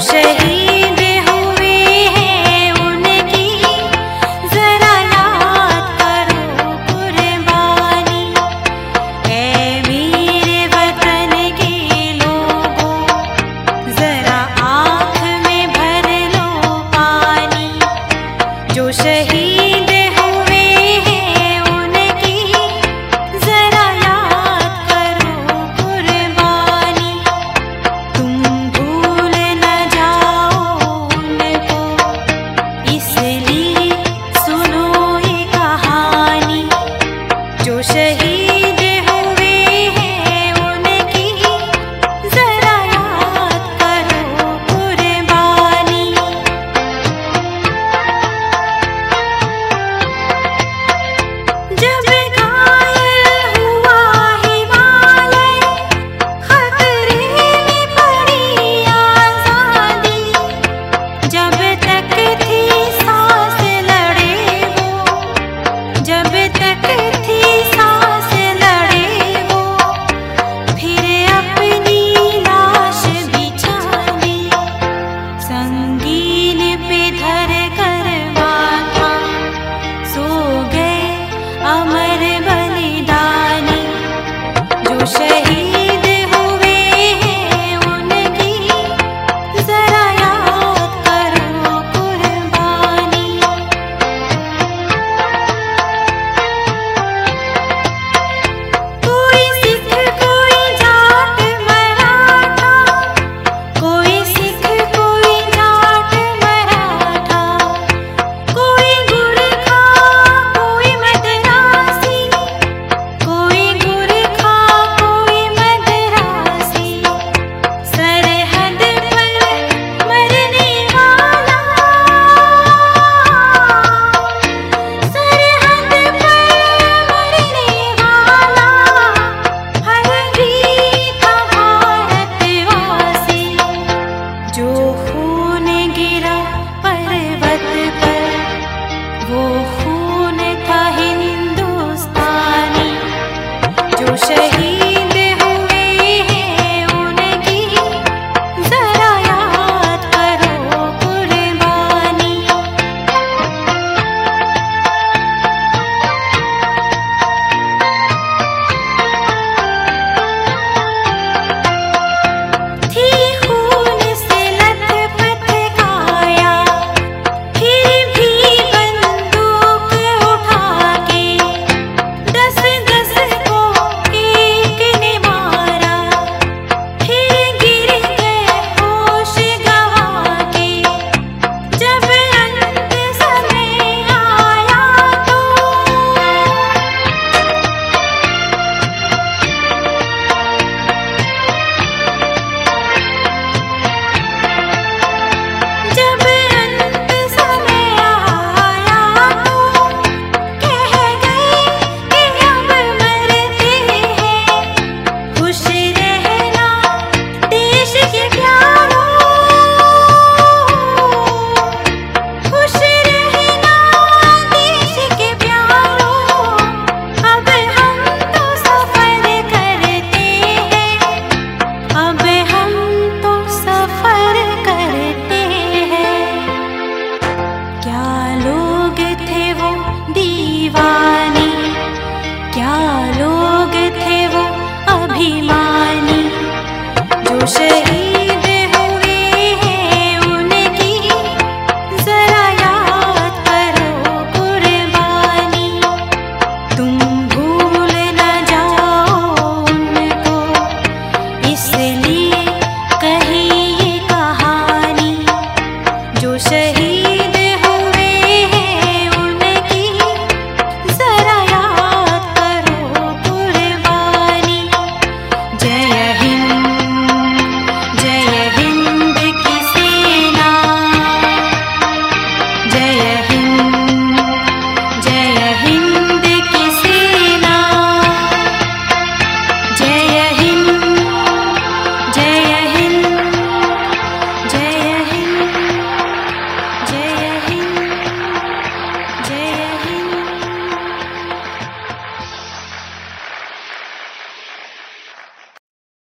crochet. शहीद